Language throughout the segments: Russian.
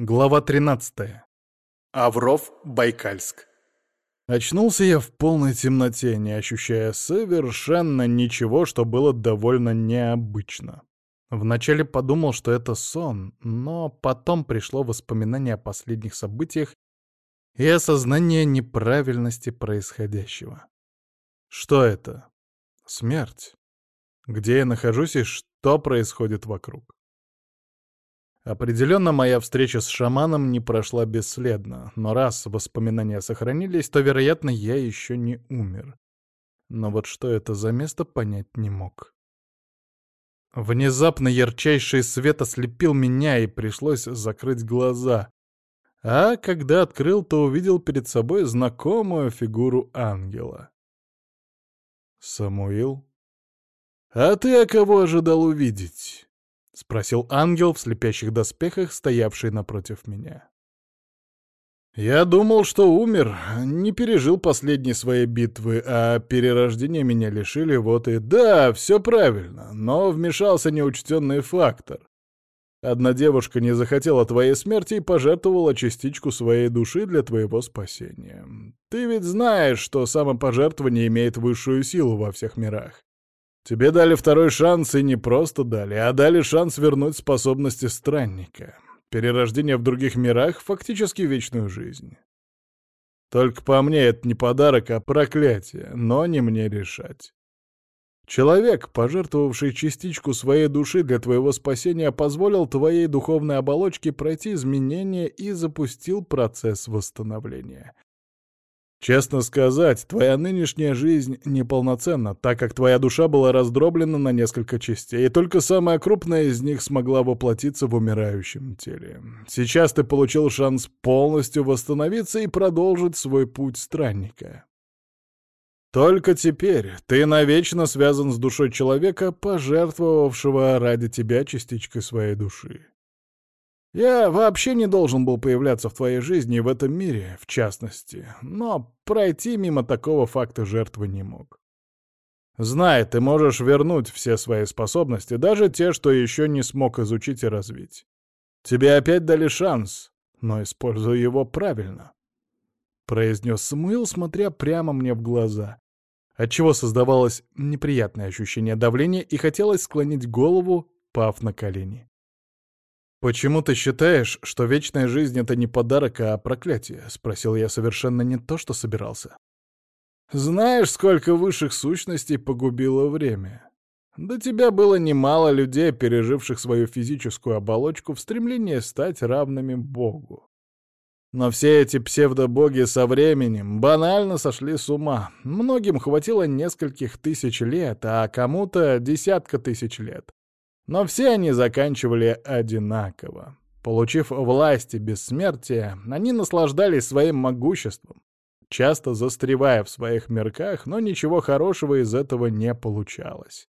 Глава 13. Авров, Байкальск. Очнулся я в полной темноте, не ощущая совершенно ничего, что было довольно необычно. Вначале подумал, что это сон, но потом пришло воспоминание о последних событиях и осознание неправильности происходящего. Что это? Смерть. Где я нахожусь и что происходит вокруг? Определенно, моя встреча с шаманом не прошла бесследно, но раз воспоминания сохранились, то, вероятно, я еще не умер. Но вот что это за место, понять не мог. Внезапно ярчайший свет ослепил меня, и пришлось закрыть глаза. А когда открыл, то увидел перед собой знакомую фигуру ангела. «Самуил? А ты о кого ожидал увидеть?» — спросил ангел в слепящих доспехах, стоявший напротив меня. «Я думал, что умер, не пережил последней своей битвы, а перерождения меня лишили, вот и... Да, все правильно, но вмешался неучтенный фактор. Одна девушка не захотела твоей смерти и пожертвовала частичку своей души для твоего спасения. Ты ведь знаешь, что самопожертвование имеет высшую силу во всех мирах. Тебе дали второй шанс и не просто дали, а дали шанс вернуть способности странника. Перерождение в других мирах — фактически вечную жизнь. Только по мне это не подарок, а проклятие, но не мне решать. Человек, пожертвовавший частичку своей души для твоего спасения, позволил твоей духовной оболочке пройти изменения и запустил процесс восстановления. Честно сказать, твоя нынешняя жизнь неполноценна, так как твоя душа была раздроблена на несколько частей, и только самая крупная из них смогла воплотиться в умирающем теле. Сейчас ты получил шанс полностью восстановиться и продолжить свой путь странника. Только теперь ты навечно связан с душой человека, пожертвовавшего ради тебя частичкой своей души. Я вообще не должен был появляться в твоей жизни в этом мире, в частности, но пройти мимо такого факта жертвы не мог. Знай, ты можешь вернуть все свои способности, даже те, что еще не смог изучить и развить. Тебе опять дали шанс, но используй его правильно. Произнес Самуил, смотря прямо мне в глаза, отчего создавалось неприятное ощущение давления и хотелось склонить голову, пав на колени. «Почему ты считаешь, что вечная жизнь — это не подарок, а проклятие?» — спросил я совершенно не то, что собирался. «Знаешь, сколько высших сущностей погубило время? До тебя было немало людей, переживших свою физическую оболочку в стремлении стать равными Богу. Но все эти псевдобоги со временем банально сошли с ума. Многим хватило нескольких тысяч лет, а кому-то десятка тысяч лет. Но все они заканчивали одинаково. Получив власть и бессмертие, они наслаждались своим могуществом, часто застревая в своих мирках, но ничего хорошего из этого не получалось.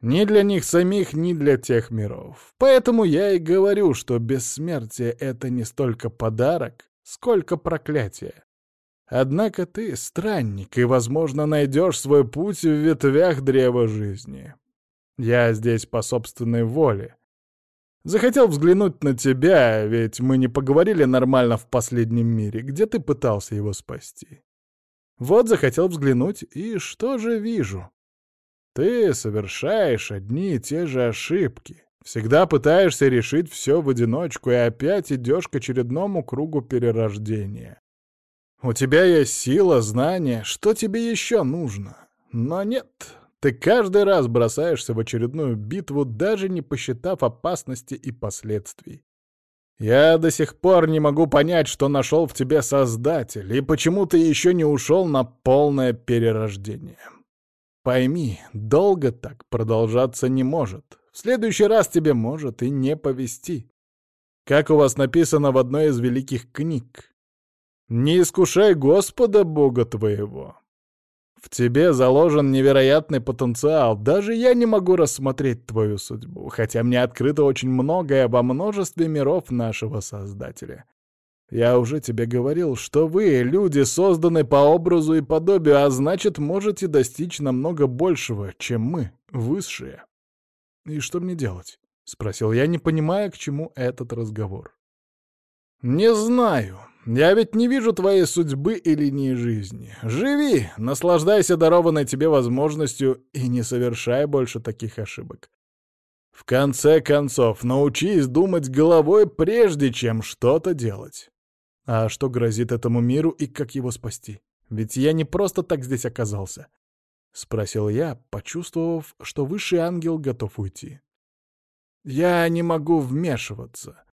Ни для них самих, ни для тех миров. Поэтому я и говорю, что бессмертие — это не столько подарок, сколько проклятие. Однако ты странник и, возможно, найдешь свой путь в ветвях древа жизни. Я здесь по собственной воле. Захотел взглянуть на тебя, ведь мы не поговорили нормально в последнем мире, где ты пытался его спасти. Вот захотел взглянуть, и что же вижу? Ты совершаешь одни и те же ошибки. Всегда пытаешься решить все в одиночку и опять идешь к очередному кругу перерождения. У тебя есть сила, знания, что тебе еще нужно? Но нет, ты каждый раз бросаешься в очередную битву, даже не посчитав опасности и последствий. Я до сих пор не могу понять, что нашел в тебе Создатель, и почему ты еще не ушел на полное перерождение. Пойми, долго так продолжаться не может. В следующий раз тебе может и не повести. Как у вас написано в одной из великих книг. «Не искушай Господа Бога твоего». В тебе заложен невероятный потенциал. Даже я не могу рассмотреть твою судьбу, хотя мне открыто очень многое во множестве миров нашего Создателя. Я уже тебе говорил, что вы, люди, созданы по образу и подобию, а значит, можете достичь намного большего, чем мы, высшие. И что мне делать? — спросил я, не понимая, к чему этот разговор. «Не знаю. Я ведь не вижу твоей судьбы и линии жизни. Живи, наслаждайся дарованной тебе возможностью и не совершай больше таких ошибок. В конце концов, научись думать головой, прежде чем что-то делать. А что грозит этому миру и как его спасти? Ведь я не просто так здесь оказался. — спросил я, почувствовав, что высший ангел готов уйти. «Я не могу вмешиваться.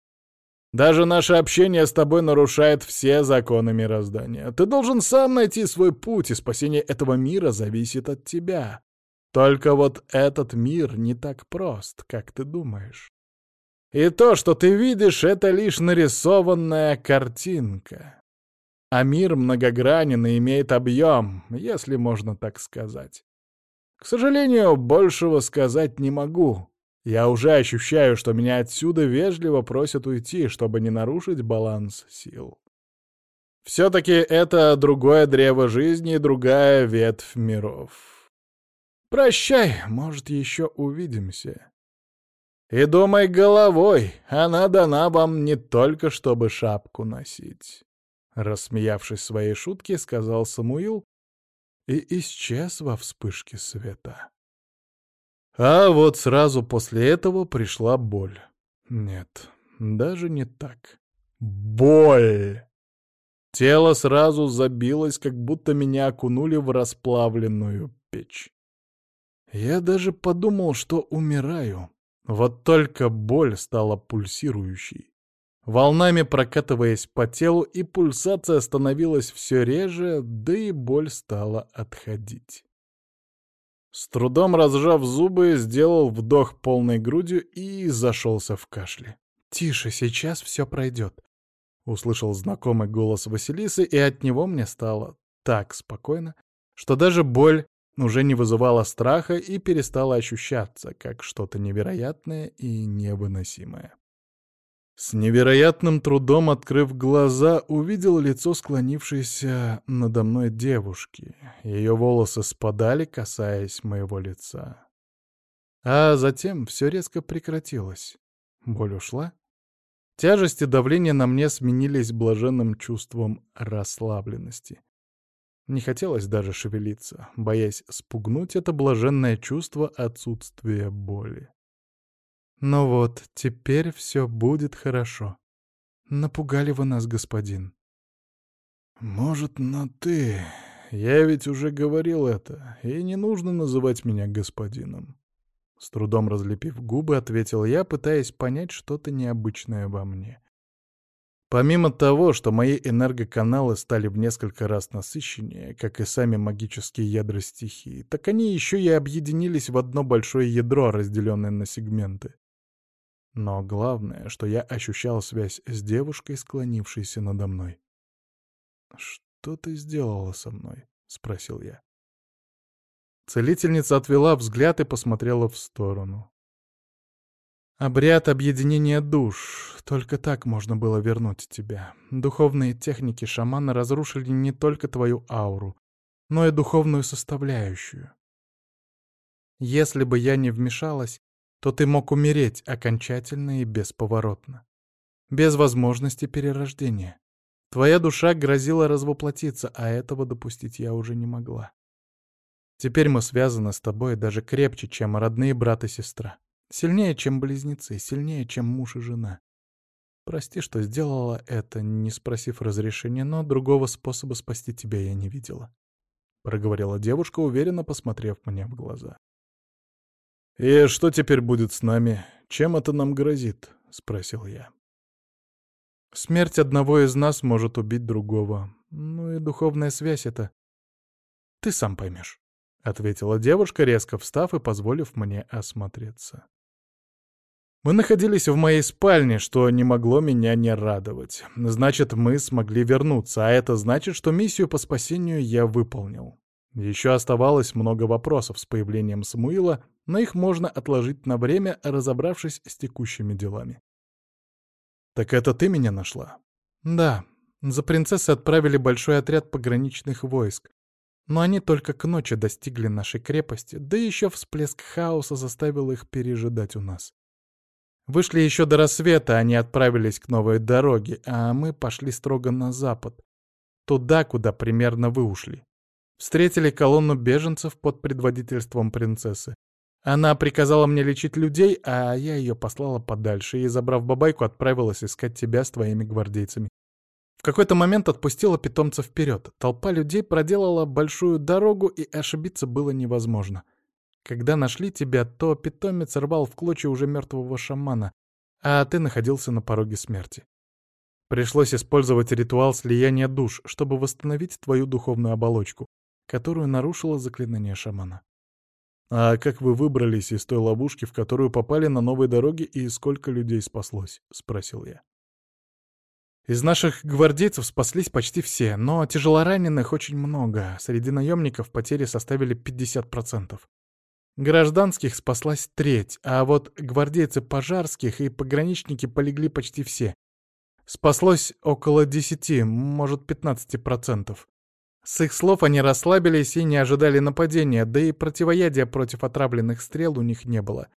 Даже наше общение с тобой нарушает все законы мироздания. Ты должен сам найти свой путь, и спасение этого мира зависит от тебя. Только вот этот мир не так прост, как ты думаешь. И то, что ты видишь, — это лишь нарисованная картинка. А мир многогранен и имеет объем, если можно так сказать. К сожалению, большего сказать не могу. Я уже ощущаю, что меня отсюда вежливо просят уйти, чтобы не нарушить баланс сил. Все-таки это другое древо жизни и другая ветвь миров. Прощай, может, еще увидимся. И думай головой, она дана вам не только, чтобы шапку носить. Рассмеявшись своей шутке, сказал Самуил и исчез во вспышке света. А вот сразу после этого пришла боль. Нет, даже не так. Боль! Тело сразу забилось, как будто меня окунули в расплавленную печь. Я даже подумал, что умираю. Вот только боль стала пульсирующей волнами прокатываясь по телу, и пульсация становилась все реже, да и боль стала отходить. С трудом разжав зубы, сделал вдох полной грудью и зашелся в кашле. «Тише, сейчас все пройдет», — услышал знакомый голос Василисы, и от него мне стало так спокойно, что даже боль уже не вызывала страха и перестала ощущаться, как что-то невероятное и невыносимое. С невероятным трудом открыв глаза, увидел лицо склонившейся надо мной девушки. Ее волосы спадали, касаясь моего лица. А затем все резко прекратилось. Боль ушла. Тяжесть и давление на мне сменились блаженным чувством расслабленности. Не хотелось даже шевелиться, боясь спугнуть это блаженное чувство отсутствия боли. Ну вот, теперь все будет хорошо. Напугали вы нас, господин. Может, на «ты». Я ведь уже говорил это, и не нужно называть меня господином. С трудом разлепив губы, ответил я, пытаясь понять что-то необычное во мне. Помимо того, что мои энергоканалы стали в несколько раз насыщеннее, как и сами магические ядра стихии, так они еще и объединились в одно большое ядро, разделенное на сегменты. Но главное, что я ощущал связь с девушкой, склонившейся надо мной. «Что ты сделала со мной?» — спросил я. Целительница отвела взгляд и посмотрела в сторону. «Обряд объединения душ. Только так можно было вернуть тебя. Духовные техники шамана разрушили не только твою ауру, но и духовную составляющую. Если бы я не вмешалась, то ты мог умереть окончательно и бесповоротно. Без возможности перерождения. Твоя душа грозила развоплотиться, а этого допустить я уже не могла. Теперь мы связаны с тобой даже крепче, чем родные брат и сестра. Сильнее, чем близнецы, сильнее, чем муж и жена. Прости, что сделала это, не спросив разрешения, но другого способа спасти тебя я не видела. Проговорила девушка, уверенно посмотрев мне в глаза. «И что теперь будет с нами? Чем это нам грозит?» — спросил я. «Смерть одного из нас может убить другого. Ну и духовная связь — это... Ты сам поймешь», — ответила девушка, резко встав и позволив мне осмотреться. Мы находились в моей спальне, что не могло меня не радовать. Значит, мы смогли вернуться, а это значит, что миссию по спасению я выполнил. Еще оставалось много вопросов с появлением Самуила, но их можно отложить на время, разобравшись с текущими делами. «Так это ты меня нашла?» «Да. За принцессой отправили большой отряд пограничных войск. Но они только к ночи достигли нашей крепости, да еще всплеск хаоса заставил их пережидать у нас. Вышли еще до рассвета, они отправились к новой дороге, а мы пошли строго на запад, туда, куда примерно вы ушли. Встретили колонну беженцев под предводительством принцессы. Она приказала мне лечить людей, а я ее послала подальше и, забрав бабайку, отправилась искать тебя с твоими гвардейцами. В какой-то момент отпустила питомца вперед. Толпа людей проделала большую дорогу, и ошибиться было невозможно. Когда нашли тебя, то питомец рвал в клочья уже мертвого шамана, а ты находился на пороге смерти. Пришлось использовать ритуал слияния душ, чтобы восстановить твою духовную оболочку, которую нарушило заклинание шамана. «А как вы выбрались из той ловушки, в которую попали на новой дороге, и сколько людей спаслось?» — спросил я. Из наших гвардейцев спаслись почти все, но тяжелораненых очень много. Среди наемников потери составили 50%. Гражданских спаслась треть, а вот гвардейцы пожарских и пограничники полегли почти все. Спаслось около 10, может 15%. С их слов они расслабились и не ожидали нападения, да и противоядия против отравленных стрел у них не было.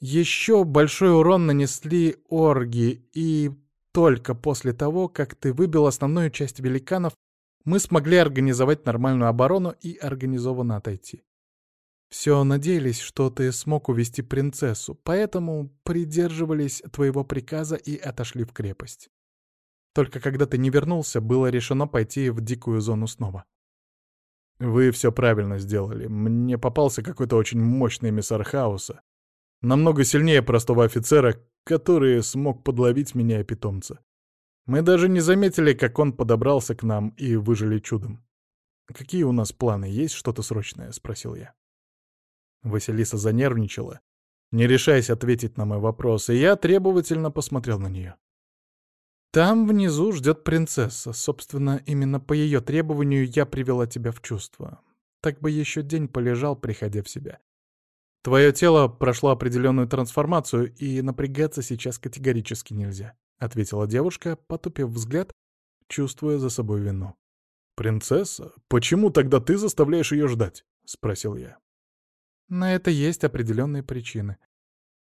Еще большой урон нанесли орги, и только после того, как ты выбил основную часть великанов, мы смогли организовать нормальную оборону и организованно отойти. Все надеялись, что ты смог увести принцессу, поэтому придерживались твоего приказа и отошли в крепость. Только когда ты не вернулся, было решено пойти в дикую зону снова. Вы все правильно сделали. Мне попался какой-то очень мощный эмиссар хаоса. Намного сильнее простого офицера, который смог подловить меня и питомца. Мы даже не заметили, как он подобрался к нам и выжили чудом. «Какие у нас планы? Есть что-то срочное?» — спросил я. Василиса занервничала, не решаясь ответить на мой вопрос, и я требовательно посмотрел на нее. «Там внизу ждет принцесса. Собственно, именно по ее требованию я привела тебя в чувство. Так бы еще день полежал, приходя в себя. Твое тело прошло определенную трансформацию, и напрягаться сейчас категорически нельзя», — ответила девушка, потупив взгляд, чувствуя за собой вину. «Принцесса? Почему тогда ты заставляешь ее ждать?» — спросил я. На это есть определенные причины.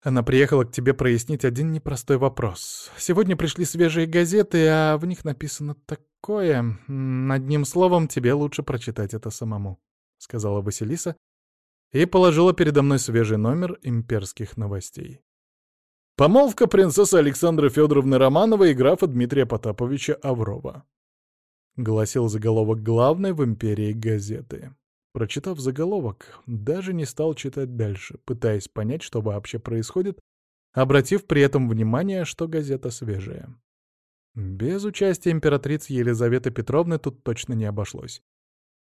Она приехала к тебе прояснить один непростой вопрос. Сегодня пришли свежие газеты, а в них написано такое. Одним словом, тебе лучше прочитать это самому», — сказала Василиса и положила передо мной свежий номер имперских новостей. Помолвка принцессы Александры Федоровны Романовой и графа Дмитрия Потаповича Аврова. Гласил заголовок главной в империи газеты. Прочитав заголовок, даже не стал читать дальше, пытаясь понять, что вообще происходит, обратив при этом внимание, что газета свежая. Без участия императрицы Елизаветы Петровны тут точно не обошлось.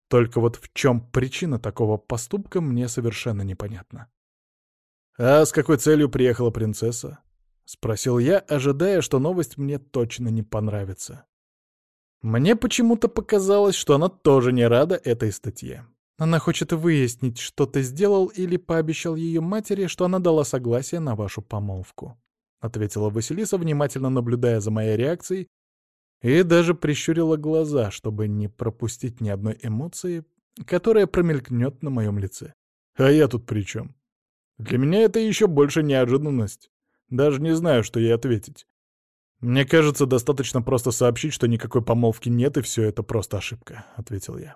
Только вот в чем причина такого поступка, мне совершенно непонятно. «А с какой целью приехала принцесса?» — спросил я, ожидая, что новость мне точно не понравится. Мне почему-то показалось, что она тоже не рада этой статье. Она хочет выяснить, что ты сделал или пообещал ее матери, что она дала согласие на вашу помолвку», — ответила Василиса, внимательно наблюдая за моей реакцией, и даже прищурила глаза, чтобы не пропустить ни одной эмоции, которая промелькнет на моем лице. «А я тут при чем? Для меня это еще больше неожиданность. Даже не знаю, что ей ответить. Мне кажется, достаточно просто сообщить, что никакой помолвки нет, и все это просто ошибка», — ответил я.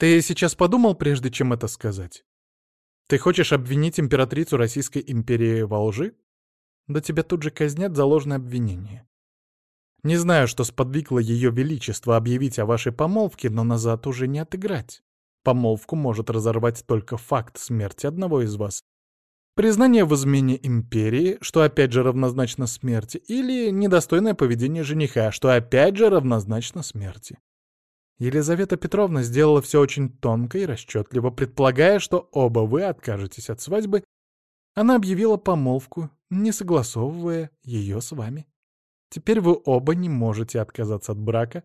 Ты сейчас подумал, прежде чем это сказать? Ты хочешь обвинить императрицу Российской империи во лжи? Да тебя тут же казнят за ложное обвинение. Не знаю, что сподвигло ее величество объявить о вашей помолвке, но назад уже не отыграть. Помолвку может разорвать только факт смерти одного из вас. Признание в измене империи, что опять же равнозначно смерти, или недостойное поведение жениха, что опять же равнозначно смерти. Елизавета Петровна сделала все очень тонко и расчетливо, предполагая, что оба вы откажетесь от свадьбы. Она объявила помолвку, не согласовывая ее с вами. Теперь вы оба не можете отказаться от брака,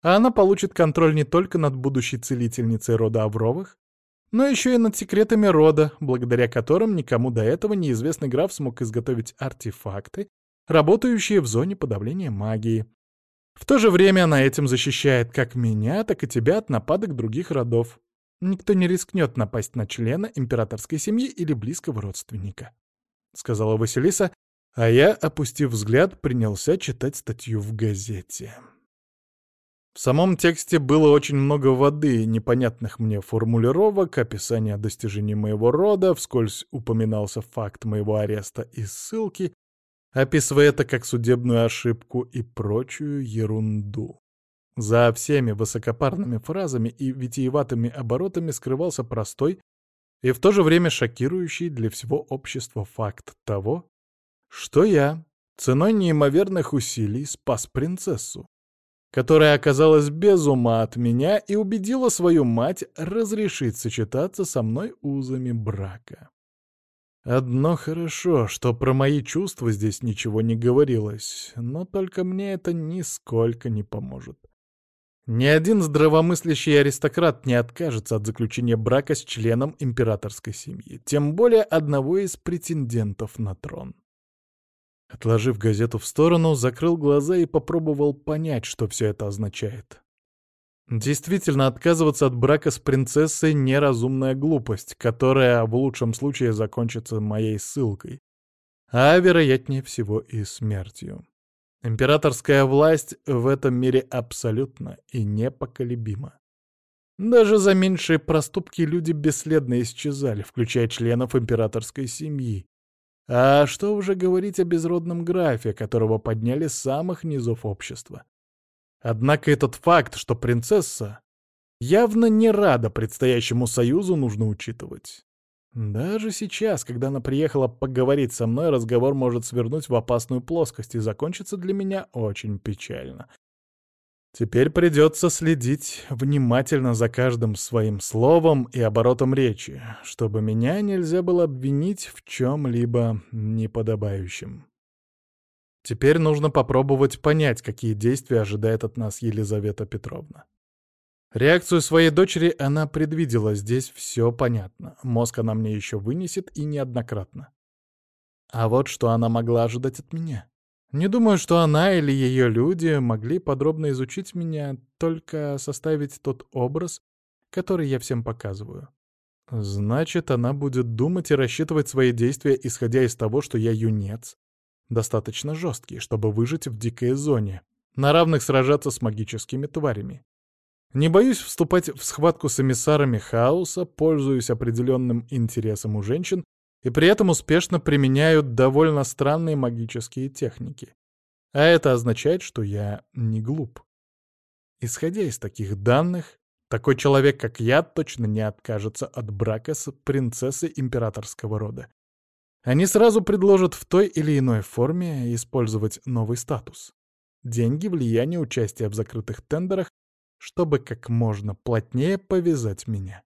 а она получит контроль не только над будущей целительницей рода Авровых, но еще и над секретами рода, благодаря которым никому до этого неизвестный граф смог изготовить артефакты, работающие в зоне подавления магии, в то же время она этим защищает как меня, так и тебя от нападок других родов. Никто не рискнет напасть на члена императорской семьи или близкого родственника. — сказала Василиса, а я, опустив взгляд, принялся читать статью в газете. В самом тексте было очень много воды, непонятных мне формулировок, описания достижений моего рода, вскользь упоминался факт моего ареста и ссылки, описывая это как судебную ошибку и прочую ерунду. За всеми высокопарными фразами и витиеватыми оборотами скрывался простой и в то же время шокирующий для всего общества факт того, что я ценой неимоверных усилий спас принцессу которая оказалась без ума от меня и убедила свою мать разрешить сочетаться со мной узами брака. Одно хорошо, что про мои чувства здесь ничего не говорилось, но только мне это нисколько не поможет. Ни один здравомыслящий аристократ не откажется от заключения брака с членом императорской семьи, тем более одного из претендентов на трон. Отложив газету в сторону, закрыл глаза и попробовал понять, что все это означает. Действительно, отказываться от брака с принцессой — неразумная глупость, которая в лучшем случае закончится моей ссылкой, а, вероятнее всего, и смертью. Императорская власть в этом мире абсолютно и непоколебима. Даже за меньшие проступки люди бесследно исчезали, включая членов императорской семьи, а что уже говорить о безродном графе, которого подняли с самых низов общества? Однако этот факт, что принцесса явно не рада предстоящему союзу, нужно учитывать. Даже сейчас, когда она приехала поговорить со мной, разговор может свернуть в опасную плоскость и закончиться для меня очень печально. Теперь придется следить внимательно за каждым своим словом и оборотом речи, чтобы меня нельзя было обвинить в чем-либо неподобающем. Теперь нужно попробовать понять, какие действия ожидает от нас Елизавета Петровна. Реакцию своей дочери она предвидела, здесь все понятно. Мозг она мне еще вынесет и неоднократно. А вот что она могла ожидать от меня. Не думаю, что она или ее люди могли подробно изучить меня, только составить тот образ, который я всем показываю. Значит, она будет думать и рассчитывать свои действия, исходя из того, что я юнец, достаточно жесткий, чтобы выжить в дикой зоне, на равных сражаться с магическими тварями. Не боюсь вступать в схватку с эмиссарами хаоса, пользуюсь определенным интересом у женщин и при этом успешно применяют довольно странные магические техники. А это означает, что я не глуп. Исходя из таких данных, такой человек, как я, точно не откажется от брака с принцессой императорского рода. Они сразу предложат в той или иной форме использовать новый статус. Деньги, влияние, участие в закрытых тендерах, чтобы как можно плотнее повязать меня.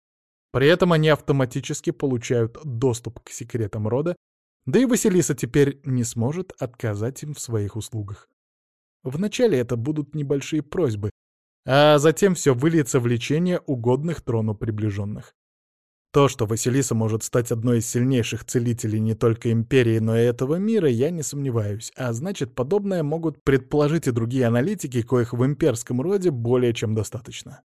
При этом они автоматически получают доступ к секретам рода, да и Василиса теперь не сможет отказать им в своих услугах. Вначале это будут небольшие просьбы, а затем все выльется в лечение угодных трону приближенных. То, что Василиса может стать одной из сильнейших целителей не только Империи, но и этого мира, я не сомневаюсь, а значит, подобное могут предположить и другие аналитики, коих в имперском роде более чем достаточно.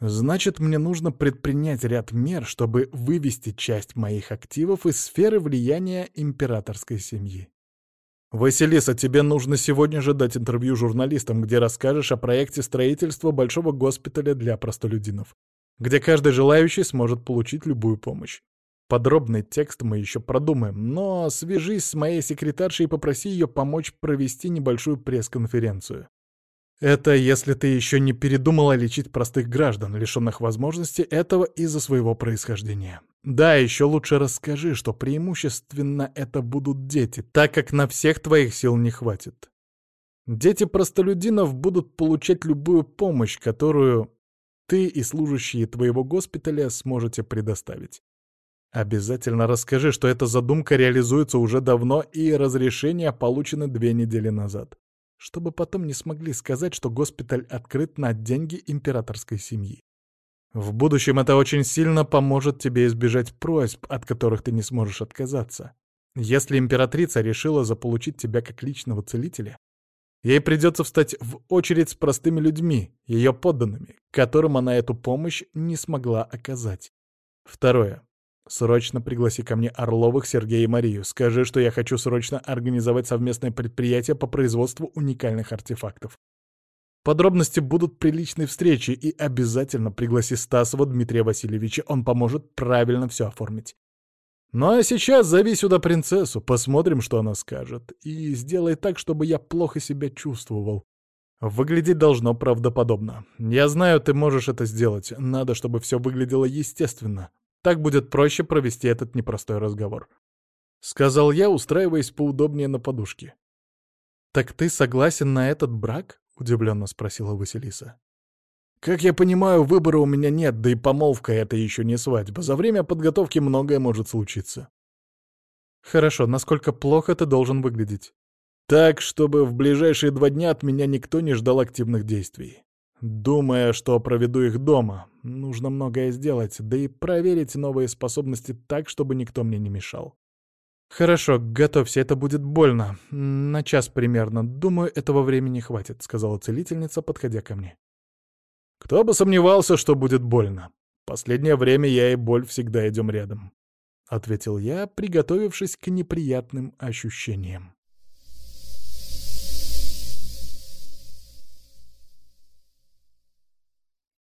Значит, мне нужно предпринять ряд мер, чтобы вывести часть моих активов из сферы влияния императорской семьи. «Василиса, тебе нужно сегодня же дать интервью журналистам, где расскажешь о проекте строительства большого госпиталя для простолюдинов, где каждый желающий сможет получить любую помощь. Подробный текст мы еще продумаем, но свяжись с моей секретаршей и попроси ее помочь провести небольшую пресс-конференцию. Это если ты еще не передумала лечить простых граждан, лишенных возможности этого из-за своего происхождения. Да, еще лучше расскажи, что преимущественно это будут дети, так как на всех твоих сил не хватит. Дети простолюдинов будут получать любую помощь, которую ты и служащие твоего госпиталя сможете предоставить. Обязательно расскажи, что эта задумка реализуется уже давно и разрешения получены две недели назад чтобы потом не смогли сказать, что госпиталь открыт на деньги императорской семьи. В будущем это очень сильно поможет тебе избежать просьб, от которых ты не сможешь отказаться. Если императрица решила заполучить тебя как личного целителя, ей придется встать в очередь с простыми людьми, ее подданными, которым она эту помощь не смогла оказать. Второе. Срочно пригласи ко мне Орловых, Сергея и Марию. Скажи, что я хочу срочно организовать совместное предприятие по производству уникальных артефактов. Подробности будут при личной встрече, и обязательно пригласи Стасова Дмитрия Васильевича, он поможет правильно все оформить. Ну а сейчас зови сюда принцессу, посмотрим, что она скажет, и сделай так, чтобы я плохо себя чувствовал. Выглядеть должно правдоподобно. Я знаю, ты можешь это сделать, надо, чтобы все выглядело естественно. Так будет проще провести этот непростой разговор. Сказал я, устраиваясь поудобнее на подушке. «Так ты согласен на этот брак?» — удивленно спросила Василиса. «Как я понимаю, выбора у меня нет, да и помолвка — это еще не свадьба. За время подготовки многое может случиться». «Хорошо, насколько плохо ты должен выглядеть?» «Так, чтобы в ближайшие два дня от меня никто не ждал активных действий. Думая, что проведу их дома, нужно многое сделать, да и проверить новые способности так, чтобы никто мне не мешал. «Хорошо, готовься, это будет больно. На час примерно. Думаю, этого времени хватит», — сказала целительница, подходя ко мне. «Кто бы сомневался, что будет больно. Последнее время я и боль всегда идем рядом», — ответил я, приготовившись к неприятным ощущениям.